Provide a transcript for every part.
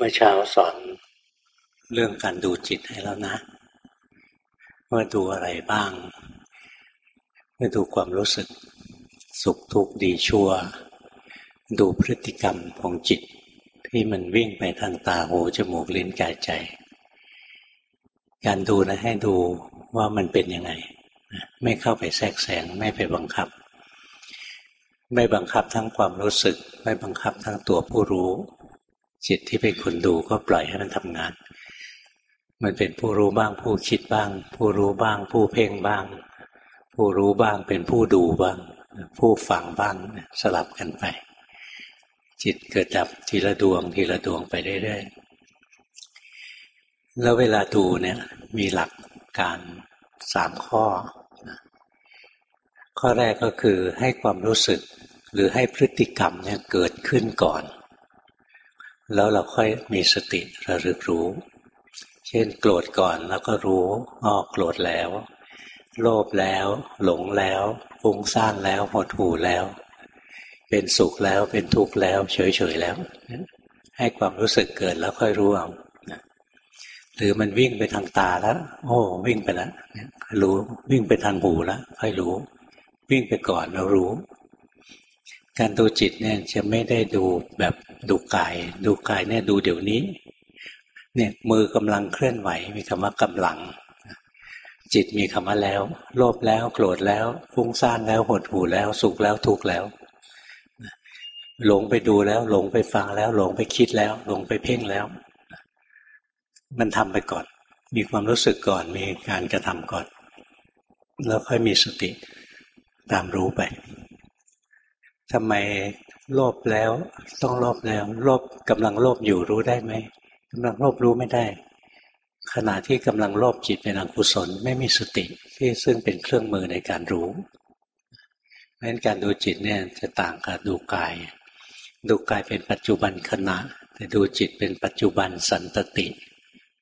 เมื่อเช้าสอนเรื่องการดูจิตให้แล้วนะ ว่าดูอะไรบ้างเมื่อดูความรู้สึกสุขทุกข์ดีชั่ว ดูพฤติกรรมของจิต ที่มันวิ่งไปทางตาหูจมูกลิ้นกายใจ การดูนะให้ดูว่ามันเป็นยังไง ไม่เข้าไปแทรกแซงไม่ไปบังคับ ไม่บังคับทั้งความรู้สึก ไม่บังคับทั้งตัวผู้รู้ จิตที่เป็นคนดูก็ปล่อยให้มันทำงาน มันเป็นผู้รู้บ้าง ผู้คิดบ้าง ผู้รู้บ้าง ผู้เพ่งบ้าง ผู้รู้บ้างเป็นผู้ดูบ้าง ผู้ฟังบ้างสลับกันไป จิตเกิดดับทีละดวง ทีละดวงไปเรื่อยๆแล้วเวลาดูเนี่ยมีหลักการสามข้อ ข้อแรกก็คือให้ความรู้สึกหรือให้พฤติกรรมเนี่ยเกิดขึ้นก่อน แล้วเราค่อยมีสติระลึกรู้ เช่นโกรธก่อนแล้วก็รู้อ๋อโกรธแล้ว โลภแล้ว หลงแล้วฟุ้งซ่านแล้วหดหู่แล้ว เป็นสุขแล้วเป็นทุกข์แล้ว เฉยๆแล้ว ให้ความรู้สึกเกิดแล้วค่อยรู้เอาหรือมันวิ่งไปทางตาแล้ว โอ้วิ่งไปแล้วรู้วิ่งไปทางหูแล้วค่อยรู้ วิ่งไปก่อนแล้วรู้ การดูจิตเนี่ยจะไม่ได้ดูแบบ ดูกาย ดูกายเนี่ยดูเดี๋ยวนี้ เนี่ยมือกำลังเคลื่อนไหว มีคำว่ากำลัง จิตมีคำว่าแล้ว โลภแล้วโกรธแล้วฟุ้งซ่านแล้วหดหู่แล้วสุขแล้วทุกข์แล้วหลงไปดูแล้ว หลงไปฟังแล้ว หลงไปคิดแล้ว หลงไปเพ่งแล้ว มันทำไปก่อน มีความรู้สึกก่อนมีการกระทำก่อน แล้วค่อยมีสติตามรู้ไปทำไม โลภแล้ว ต้องโลภแล้วโลภกำลังโลภอยู่รู้ได้ไหมกำลังโลภรู้ไม่ได้ ขณะที่กำลังโลภจิตเป็นอกุศลไม่มีสติที่ซึ่งเป็นเครื่องมือในการรู้เพราะฉะนั้นการดูจิตเนี่ยจะต่างกับดูกาย ดูกายเป็นปัจจุบันขณะ แต่ดูจิตเป็นปัจจุบันสันตติ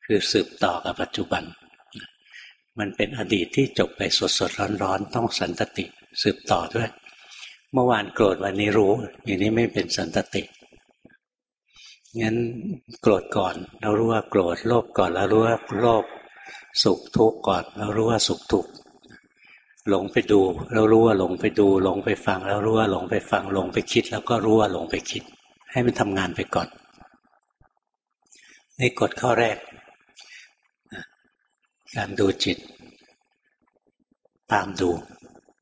คือสืบต่อกับปัจจุบัน มันเป็นอดีตที่จบไปสดสดร้อนร้อนต้องสันตติ สืบต่อด้วย เมื่อวานโกรธวันนี้รู้ อย่างนี้ไม่เป็นสันตติ งั้นโกรธก่อน เรารู้ว่าโกรธโลภก่อนเรารู้ว่าโลภสุขทุกข์ก่อน เรารู้ว่าสุขทุกข์หลงไปดู เรารู้ว่าหลงไปดู หลงไปฟัง เรารู้ว่าหลงไปฟัง หลงไปคิด แล้วก็รู้ว่าหลงไปคิด ให้มันทำงานไปก่อนนี่กฎข้อแรก การดูจิต ตามดู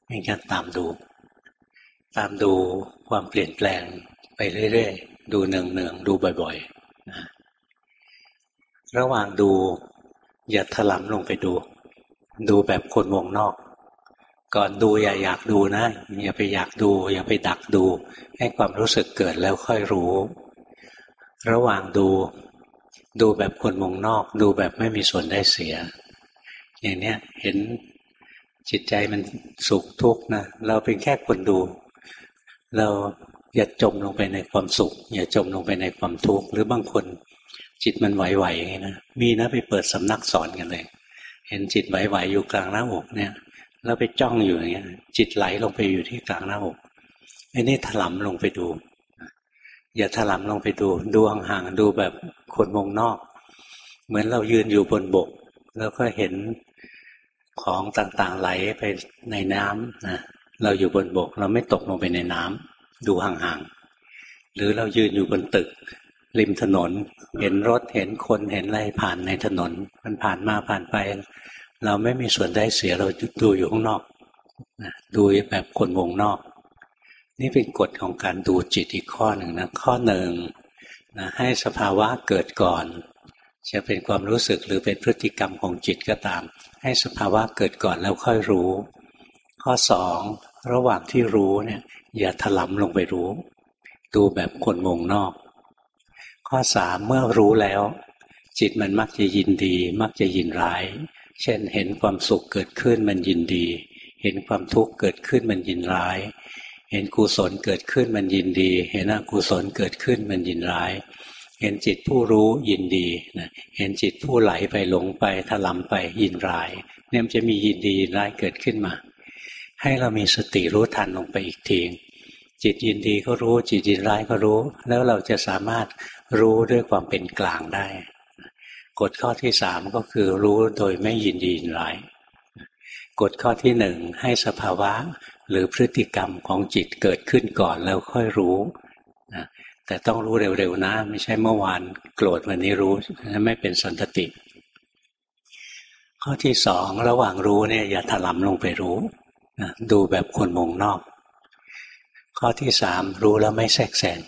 เป็นการตามดู ตามดูความเปลี่ยนแปลงไปเรื่อยๆ ดูเนืองๆ ดูบ่อยๆนะระหว่างดู อย่าถลำลงไปดู ดูแบบคนวงนอก ก่อนดูอย่าอยากดูนะ อย่าไปอยากดู อย่าไปดักดู ให้ความรู้สึกเกิดแล้วค่อยรู้ ระหว่างดู ดูแบบคนวงนอก ดูแบบไม่มีส่วนได้เสีย อย่างนี้เห็นจิตใจมันสุขทุกข์นะเราเป็นแค่คนดู เราอย่าจมลงไปในความสุข อย่าจมลงไปในความทุกข์หรือบางคนจิตมันไหวๆอย่างนี้นะมีนะไปเปิดสำนักสอนกันเลย เห็นจิตไหวๆอยู่กลางหน้าอกเนี่ยแล้วไปจ้องอยู่อย่างเงี้ย จิตไหลลงไปอยู่ที่กลางหน้าอกไอ้นี่ถลำลงไปดู อย่าถลำลงไปดู ดูห่างๆดูแบบคนวงนอก เหมือนเรายืนอยู่บนบก แล้วก็เห็นของต่างๆไหลไปในน้ำนะ เราอยู่บนบก เราไม่ตกลงไปในน้ำดูห่างๆหรือเรายืนอยู่บนตึก ริมถนน เห็นรถเห็นคนเห็นอะไรผ่านในถนน มันผ่านมาผ่านไป เราไม่มีส่วนได้เสียเราดูอยู่ข้างนอกดูแบบคนวงนอก นี่เป็นกฎของการดูจิตอีกข้อหนึ่งนะข้อหนึ่งนะให้สภาวะเกิดก่อน จะเป็นความรู้สึกหรือเป็นพฤติกรรมของจิตก็ตาม ให้สภาวะเกิดก่อนแล้วค่อยรู้ ข้อสองระหว่างที่รู้เนี่ย อย่าถลำลงไปรู้ ดูแบบคนวงนอก ข้อสามเมื่อรู้แล้ว จิตมันมักจะยินดี มักจะยินร้าย เช่นเห็นความสุขเกิดขึ้นมันยินดี เห็นความทุกข์เกิดขึ้นมันยินร้าย เห็นกุศลเกิดขึ้นมันยินดี เห็นอกุศลเกิดขึ้นมันยินร้าย เห็นจิตผู้รู้ยินดีนะเห็นจิตผู้ไหลไปหลงไปถลำไปยินร้ายเนี่ยมันจะมียินดีร้ายเกิดขึ้นมา ให้เรามีสติรู้ทันลงไปอีกทีจิตยินดีก็รู้ จิตยินร้ายก็รู้ แล้วเราจะสามารถรู้ด้วยความเป็นกลางได้ กฎข้อที่สามก็คือรู้โดยไม่ยินดียินร้ายกฎข้อที่หนึ่งให้สภาวะหรือพฤติกรรมของจิตเกิดขึ้นก่อนแล้วค่อยรู้นะแต่ต้องรู้เร็วๆนะ ไม่ใช่เมื่อวานโกรธวันนี้รู้นั้นไม่เป็นสันตติ ข้อที่สองระหว่างรู้เนี่ยอย่าถลำลงไปรู้ ดูแบบคนมองนอก ข้อที่สามรู้แล้วไม่แทรกแซง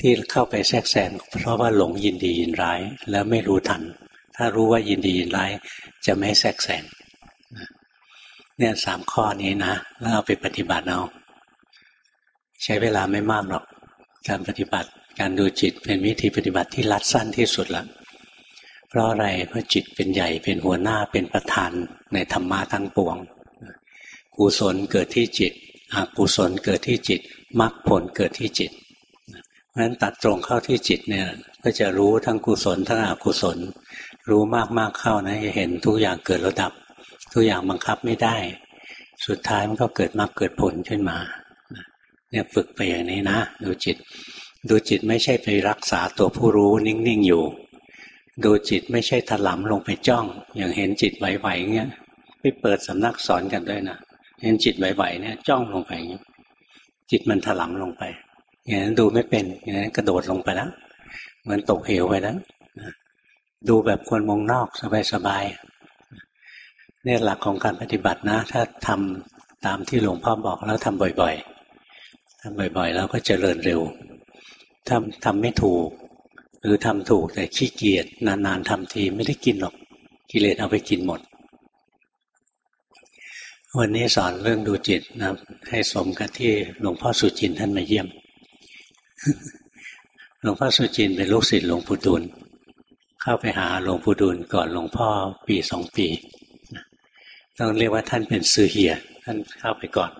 ที่เข้าไปแทรกแซงเพราะว่าหลงยินดียินร้าย แล้วไม่รู้ทัน ถ้ารู้ว่ายินดียินร้าย จะไม่แทรกแซงเนี่ยสามข้อนี้นะแล้วเอาไปปฏิบัติเอาใช้เวลาไม่มากหรอกการปฏิบัติการดูจิตเป็นวิธีปฏิบัติที่รัดสั้นที่สุดละเพราะอะไรเพราะจิตเป็นใหญ่เป็นหัวหน้าเป็นประธานในธรรมะทั้งปวง กุศลเกิดที่จิตอกุศลเกิดที่จิตมรรคผลเกิดที่จิตเพราะฉะนั้นตัดตรงเข้าที่จิตเนี่ยก็จะรู้ทั้งกุศลทั้งอกุศล รู้มากๆเข้านะจะเห็นทุกอย่างเกิดระดับ ทุกอย่างบังคับไม่ได้ สุดท้ายมันก็เกิดมรรคเกิดผลขึ้นมาเนี่ยฝึกไปอย่างนี้นะ ดูจิต ดูจิตไม่ใช่ไปรักษาตัวผู้รู้นิ่งๆอยู่ ดูจิตไม่ใช่ถลำลงไปจ้อง อย่างเห็นจิตไหวๆเงี้ยไปเปิดสำนักสอนกันด้วยนะ เห็นจิตไหวๆเนี่ยจ้องลงไปจิตมันถลำลงไปอย่างนั้นดูไม่เป็นอย่างนั้นกระโดดลงไปแล้วเหมือนตกเหวไปแล้วดูแบบคนมองนอกสบายๆเนี่ยหลักของการปฏิบัตินะ ถ้าทำตามที่หลวงพ่อบอกแล้วทำบ่อย ๆทำบ่อยๆ แล้วก็เจริญเร็วทำทำไม่ถูก หรือทำถูกแต่ขี้เกียจนานๆทำทีไม่ได้กินหรอกกิเลสเอาไปกินหมด วันนี้สอนเรื่องดูจิตนะให้สมกับที่หลวงพ่อสุจินท่านมาเยี่ยม หลวงพ่อสุจินเป็นลูกศิษย์หลวงปู่ดูลเข้าไปหาหลวงปู่ดูลก่อนหลวงพ่อปีสองปีต้องเรียกว่าท่านเป็นซือเฮียท่านเข้าไปก่อน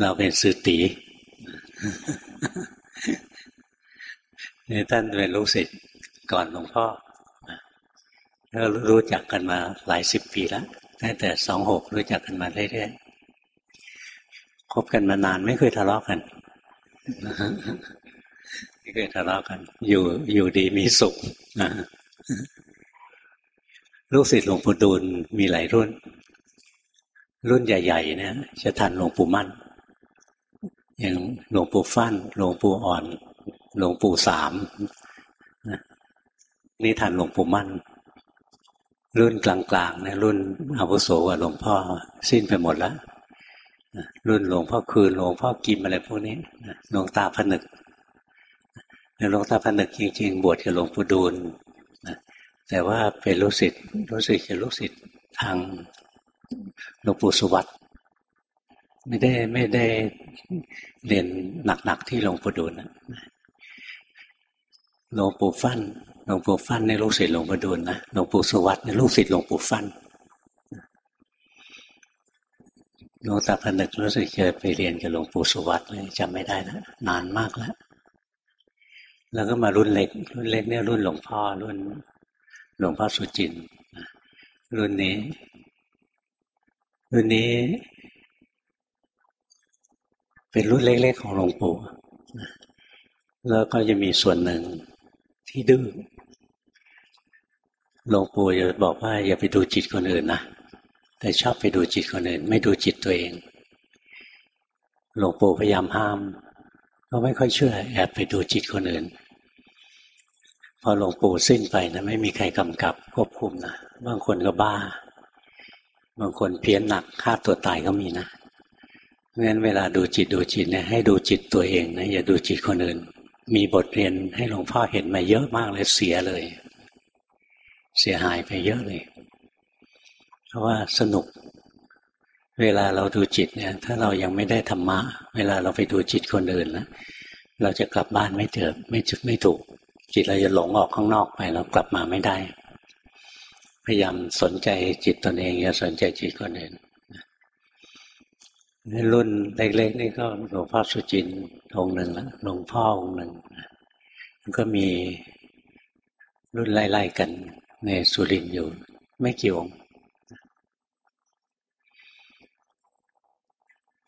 เราเป็นซือตีนี่ท่านเป็นลูกศิษย์ก่อนหลวงพ่อก็รู้จักกันมาหลายสิบปีแล้ว ตั้งแต่สองหกรู้จักกันมาเรื่อยๆคบกันมานานไม่เคยทะเลาะกันไม่เคยทะเลาะกัน อยู่อยู่ดีมีสุขลูกศิษย์หลวงปู่ดูลมีหลายรุ่น รุ่นใหญ่ ๆ เนี่ยจะทันหลวงปู่มั่น อย่างหลวงปู่ฟั่นหลวงปู่อ่อน หลวงปู่สามนี่ทันหลวงปู่มั่น รุ่นกลางๆเนี่ยรุ่นอาวุโสกว่าหลวงพ่อ สิ้นไปหมดแล้วรุ่นหลวงพ่อคืนหลวงพ่อกิมอะไรพวกนี้หลวงตาผนึกหลวงตาผนึกจริงๆ บวชกับหลวงปู่ดูลแต่ว่าเป็นลูกศิษย์รู้สึกจะลูกศิษย์ทางหลวงปู่สุวัตไม่ได้ไม่ได้เรียนหนักๆที่หลวงปู่ดูลหลวงปู่ฟั่น หลวงปู่ฟั่นในลูกศิษย์หลวงปู่ดูลนะหลวงปู่สุวัตในลูกศิษย์หลวงปู่ฟั่นหลวงตาพนึกรู้สึกจะไปเรียนกับหลวงปู่สุวัตเลยจำไม่ได้แล้วนานมากแล้ว แล้วก็มารุ่นเล็ก รุ่นเล็กเนี่ยรุ่นหลวงพ่อรุ่นหลวงพ่อสุจินรุ่นนี้ รุ่นนี้ เป็นรุ่นเล็ก ๆ ของหลวงปู่แล้วก็จะมีส่วนหนึ่งที่ดื้อ หลวงปู่จะบอกว่าอย่าไปดูจิตคนอื่นนะแต่ชอบไปดูจิตคนอื่น ไม่ดูจิตตัวเอง หลวงปู่พยายามห้าม ก็ไม่ค่อยเชื่อแอบไปดูจิตคนอื่น พอหลวงปู่สิ้นไปนะไม่มีใครกำกับควบคุมนะบางคนก็บ้า บางคนเพี้ยนหนักฆ่าตัวตายก็มีนะเพราะฉะนั้นเวลาดูจิตดูจิตเนี่ยให้ดูจิตตัวเองนะอย่าดูจิตคนอื่น มีบทเรียนให้หลวงพ่อเห็นมาเยอะมากเลยเสียเลย เสียหายไปเยอะเลย เพราะว่าสนุก เวลาเราดูจิตเนี่ย ถ้าเรายังไม่ได้ธรรมะ เวลาเราไปดูจิตคนอื่นแล้วเราจะกลับบ้านไม่เจอไม่จุดไม่ถูก จิตเราจะหลงออกข้างนอกไปเรากลับมาไม่ได้ พยายามสนใจจิตตนเองอย่าสนใจจิตคนอื่นรุ่นเล็กๆนี่ก็หลวงพ่อสุจินองค์หนึ่งแล้วหลวงพ่อองค์หนึ่งมันก็มีรุ่นไล่ๆกัน ในสุรินอยู่ ไม่กี่องค์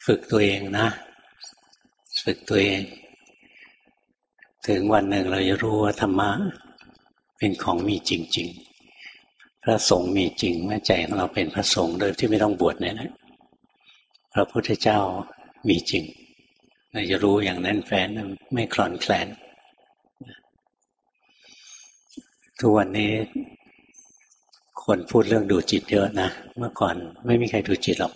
ฝึกตัวเองนะ ฝึกตัวเอง ถึงวันหนึ่งเราจะรู้ว่าธรรมะเป็นของมีจริง ๆ พระสงฆ์มีจริงแม่ใจของเราเป็นพระสงฆ์โดยที่ไม่ต้องบวชเนี่ยนะพระพุทธเจ้ามีจริงเราจะรู้อย่างแน่นแฟ้นไม่คลอนแคลนทุกวันนี้ คนพูดเรื่องดูจิตเยอะนะ เมื่อก่อนไม่มีใครดูจิตหรอก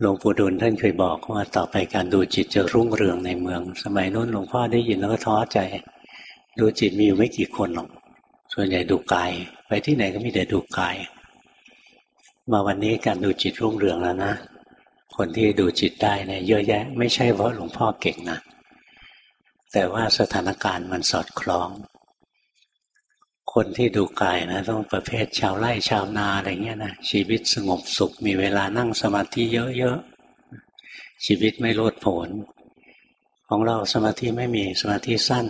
หลวงปู่ดูลท่านเคยบอกว่าต่อไปการดูจิตจะรุ่งเรืองในเมือง สมัยนู้นหลวงพ่อได้ยินแล้วก็ท้อใจ ดูจิตมีอยู่ไม่กี่คนหรอก ส่วนใหญ่ดูกาย ไปที่ไหนก็มีแต่ดูกาย มาวันนี้การดูจิตรุ่งเรืองแล้วนะ คนที่ดูจิตได้เนี่ยเยอะแยะ ไม่ใช่เพราะหลวงพ่อเก่งนะ แต่ว่าสถานการณ์มันสอดคล้อง คนที่ดูกายนะต้องประเภทชาวไร่ชาวนาอะไรเงี้ยนะชีวิตสงบสุข มีเวลานั่งสมาธิเยอะๆชีวิตไม่โลดโผนของเราสมาธิไม่มีสมาธิสั้น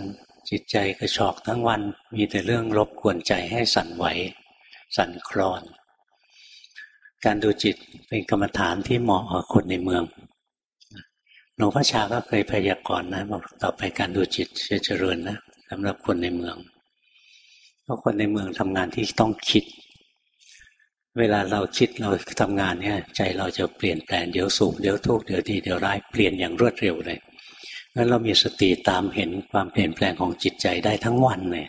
จิตใจกระชอกทั้งวัน มีแต่เรื่องรบกวนใจให้สั่นไหว สั่นคลอน การดูจิตเป็นกรรมฐานที่เหมาะกับคนในเมืองหลวงพ่อชาก็เคยพยากรณ์นะบอกต่อไปการดูจิตจะเจริญนะสำหรับคนในเมือง ราะคนในเมืองทำงานที่ต้องคิด เวลาเราคิดเราทำงานเนี่ย ใจเราจะเปลี่ยนแปลงเดี๋ยวสุขเดี๋ยวทุกข์เดี๋ยวดีเดี๋ยวร้ายเปลี่ยนอย่างรวดเร็วเลยงั้นเรามีสติตามเห็นความเปลี่ยนแปลงของจิตใจได้ทั้งวันเลย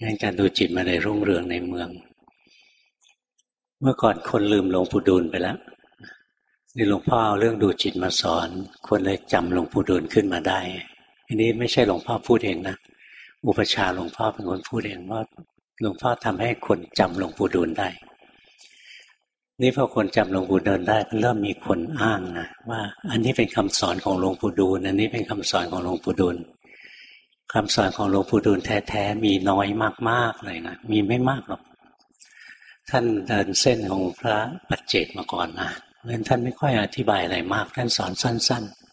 งั้นการดูจิตมาในรุ่งเรืองในเมือง เมื่อก่อนคนลืมหลวงปู่ดูลไปแล้วนี่หลวงพ่อเอาเรื่องดูจิตมาสอน คนเลยจำหลวงปู่ดูลขึ้นมาได้อันนี้ไม่ใช่หลวงพ่อพูดเองนะ อุปชาหลวงพ่อเป็นคนพูดเองว่าหลวงพ่อทำให้คนจำหลวงปู่ดูลได้ นี่พอคนจำหลวงปู่ดูลได้เริ่มมีคนอ้างนะว่าอันนี้เป็นคำสอนของหลวงปู่ดูลอันนี้เป็นคำสอนของหลวงปู่ดูลคำสอนของหลวงปู่ดูลแท้ๆมีน้อยมากๆเลยนะมีไม่มากหรอกท่านเดินเส้นของพระปัจเจกมาก่อนนะเพราะฉะนั้นท่านไม่ค่อยอธิบายอะไรมาก ท่านสอนสั้น ๆ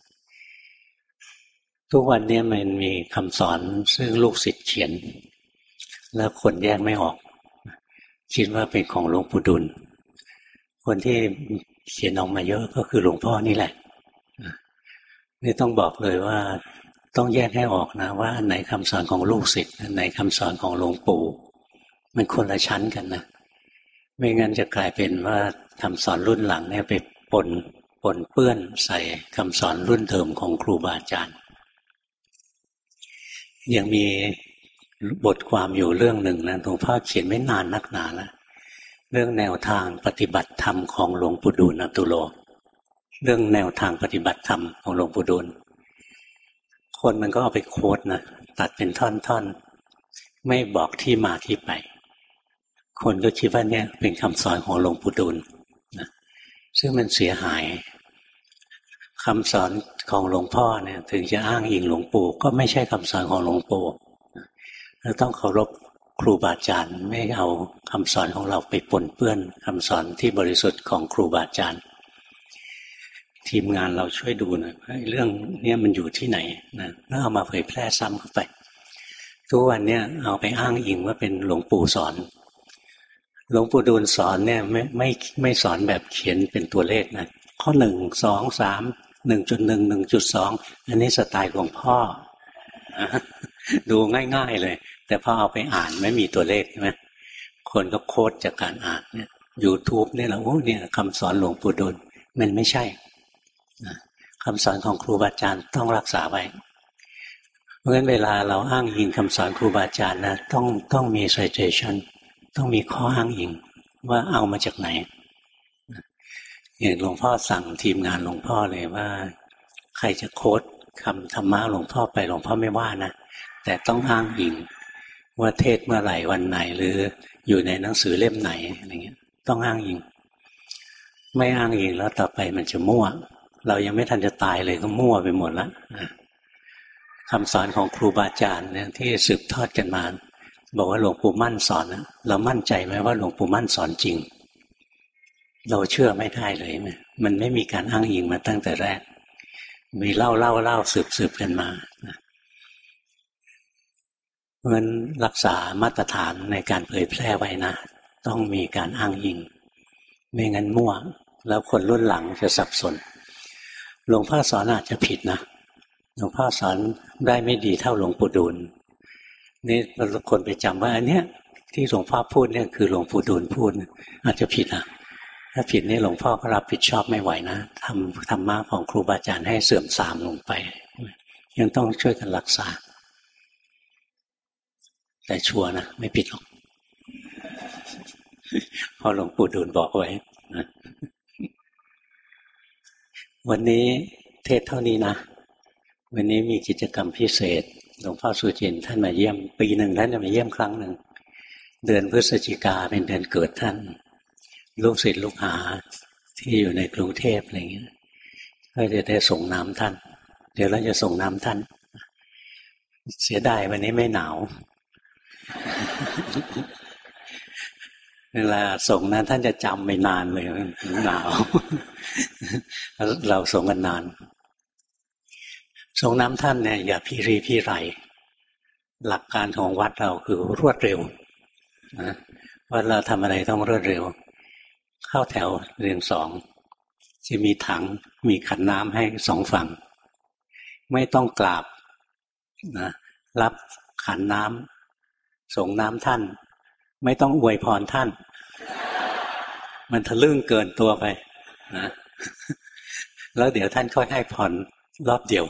ทุกวันนี้มันมีคำสอนซึ่งลูกศิษย์เขียน แล้วคนแยกไม่ออก คิดว่าเป็นของหลวงปู่ดุล คนที่เขียนออกมาเยอะก็คือหลวงพ่อนี่แหละนี่ต้องบอกเลยว่าต้องแยกให้ออกนะ ว่าอันไหนคำสอนของลูกศิษย์อันไหนคำสอนของหลวงปู่ มันคนละชั้นกันนะไม่งั้นจะกลายเป็นว่าคำสอนรุ่นหลังเนี่ยไปปนปนเปื้อนใส่คำสอนรุ่นเดิมของครูบาอาจารย์ ยังมีบทความอยู่เรื่องหนึ่งนะหลวงพ่อเขียนไม่นานนักหนาแล้วเรื่องแนวทางปฏิบัติธรรมของหลวงปู่ดูลอตุโล เรื่องแนวทางปฏิบัติธรรมของหลวงปู่ดูลคนมันก็เอาไปโค้ดนะตัดเป็นท่อนๆ ไม่บอกที่มาที่ไป คนก็คิดว่าเนี่ยเป็นคำสอนของหลวงปู่ดูลนะซึ่งมันเสียหาย คำสอนของหลวงพ่อเนี่ยถึงจะอ้างอิงหลวงปู่ ก็ไม่ใช่คำสอนของหลวงปู่เราต้องเคารพครูบาอาจารย์ไม่เอาคำสอนของเราไปปนเปื้อนคำสอนที่บริสุทธิ์ของครูบาอาจารย์ ทีมงานเราช่วยดูหน่อยเรื่องนี้มันอยู่ที่ไหนนะแล้วเอามาเผยแพร่ซ้ำเข้าไป ทุกวันเนี้ยเอาไปอ้างอิงว่าเป็นหลวงปู่สอนหลวงปู่ดูลสอนเนี่ยไม่ไม่ไม่สอนแบบเขียนเป็นตัวเลขนะข้อหนึ่งสองสาม หนึ่งจุดหนึ่งหนึ่งจุดสองอันนี้สไตล์ของพ่อ ดูง่าย ๆเลย แต่พอเอาไปอ่านไม่มีตัวเลขใช่ไหมคนก็โค้ดจากการอ่านเนี่ยยูทูบเนี่ยเราโอ้เนี่ยคำสอนหลวงปู่ดูลมันไม่ใช่คำสอนของครูบาอาจารย์ต้องรักษาไว้เพราะฉะนั้นเวลาเราอ้างอิงคำสอนครูบาอาจารย์นะต้องต้องมี citation ต้องมีข้ออ้างอิงว่าเอามาจากไหน อย่างหลวงพ่อสั่งทีมงานหลวงพ่อเลยว่า ใครจะโค้ดคำธรรมะหลวงพ่อไปหลวงพ่อไม่ว่านะแต่ต้องอ้างอิงว่าเทศเมื่อไหร่วันไหนหรืออยู่ในหนังสือเล่มไหนอะไรเงี้ย ต้องอ้างอิง ไม่อ้างอิงแล้วต่อไปมันจะมั่ว เรายังไม่ทันจะตายเลยก็มั่วไปหมดแล้วคำสอนของครูบาอาจารย์เนี่ยที่สืบทอดกันมา บอกว่าหลวงปู่มั่นสอนนะเรามั่นใจไหมว่าหลวงปู่มั่นสอนจริง เราเชื่อไม่ได้เลยมันไม่มีการอ้างอิงมาตั้งแต่แรก มีเล่าเล่าเล่าสืบสืบกันมาเพราะฉะนั้นรักษามาตรฐานในการเผยแพร่ไว้นะ ต้องมีการอ้างอิง ไม่งั้นมั่ว แล้วคนรุ่นหลังจะสับสน หลวงพ่อสอนอาจจะผิดนะหลวงพ่อสอนได้ไม่ดีเท่าหลวงปู่ดูลนี่คนไปจำว่าอันเนี้ยที่หลวงพ่อพูดเนี่ยคือหลวงปู่ดูลพูด อาจจะผิดอะ ถ้าผิดนี่หลวงพ่อก็รับผิดชอบไม่ไหวนะทำธรรมะของครูบาอาจารย์ให้เสื่อมทรามลงไป ยังต้องช่วยกันรักษา แต่ชัวนะ ไม่ผิดหรอกพอหลวงปู่ดูลบอกไว้วันนี้เทศเท่านี้นะ วันนี้มีกิจกรรมพิเศษ หลวงพ่อสุจินท่านมาเยี่ยม ปีหนึ่งท่านจะมาเยี่ยมครั้งหนึ่ง เดือนพฤศจิกาเป็นเดือนเกิดท่าน ลูกศิษย์ลูกหาที่อยู่ในกรุงเทพอะไรเงี้ยก็จะได้ส่งน้ำท่าน เดี๋ยวเราจะส่งน้ำท่าน เสียดายวันนี้ไม่หนาว เวลาส่งนั้นท่านจะจำไม่นานเลยหนาว เราส่งกันนานส่งน้ำท่านเนี่ยอย่าพี่รีพี่ไร หลักการของวัดเราคือรวดเร็วนะวัดเราทำอะไรต้องรวดเร็ว เข้าแถวเรียงสองจะมีถังมีขันน้ำให้สองฝั่ง ไม่ต้องกราบนะรับขันน้ำส่งน้ำท่าน ไม่ต้องอวยพรท่าน มันทะลึ่งเกินตัวไปนะแล้วเดี๋ยวท่านค่อยให้พรรอบเดียว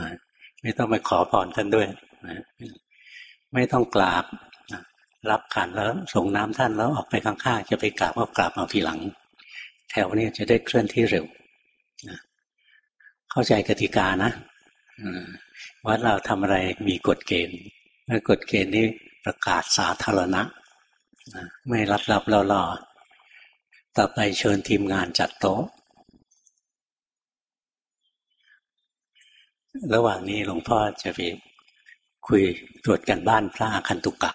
นะไม่ต้องไปขอพรท่านด้วยนะไม่ต้องกราบ รับขันแล้วส่งน้ำท่านแล้วออกไปข้างๆจะไปกราบก็กราบเอาทีหลัง แถวนี้จะได้เคลื่อนที่เร็วนะเข้าใจกติกานะวัดเราทำอะไรมีกฎเกณฑ์กฎเกณฑ์นี้ประกาศสาธารณะไม่รับรับรอรอต่อไปเชิญทีมงานจัดโต๊ะ ระหว่างนี้หลวงพ่อจะไปคุยตรวจกันบ้านพระอาคันตุกะ